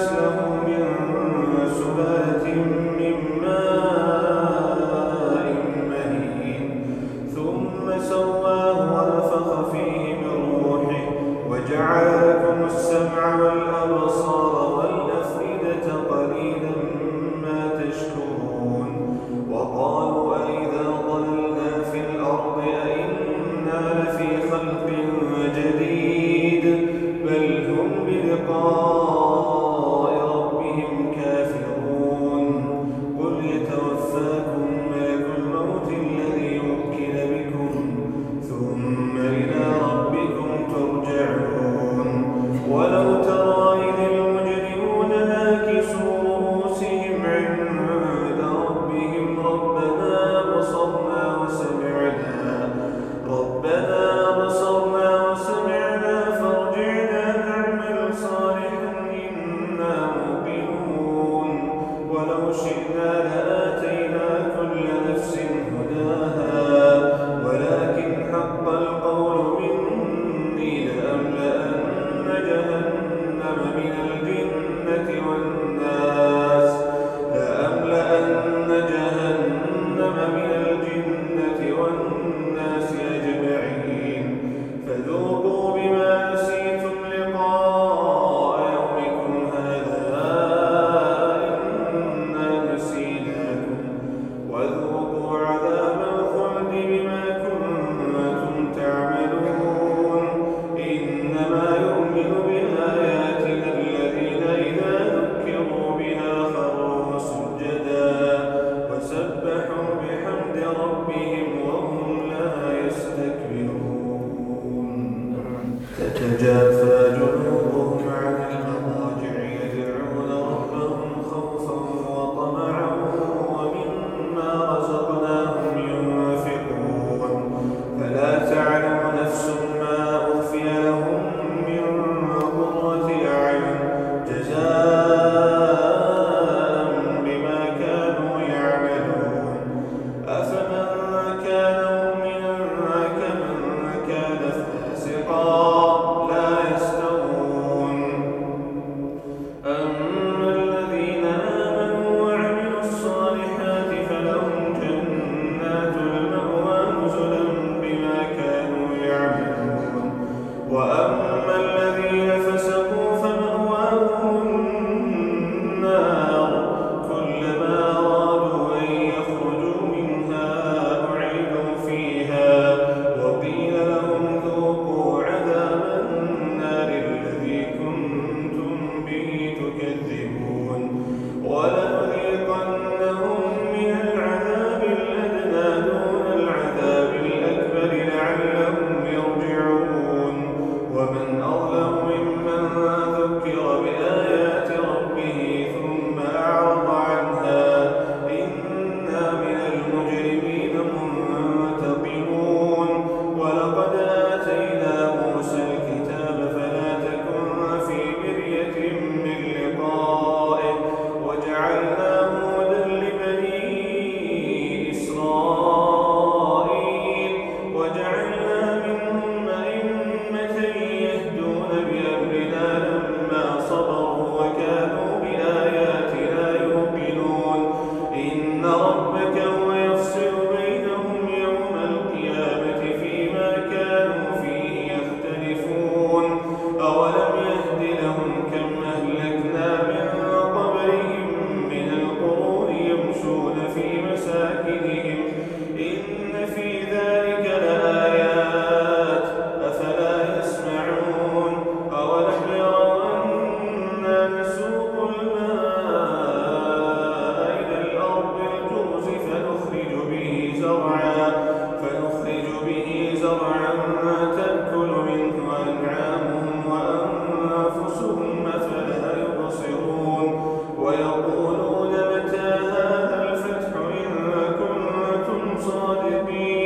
له من سبات the أما الذين فسقوا me.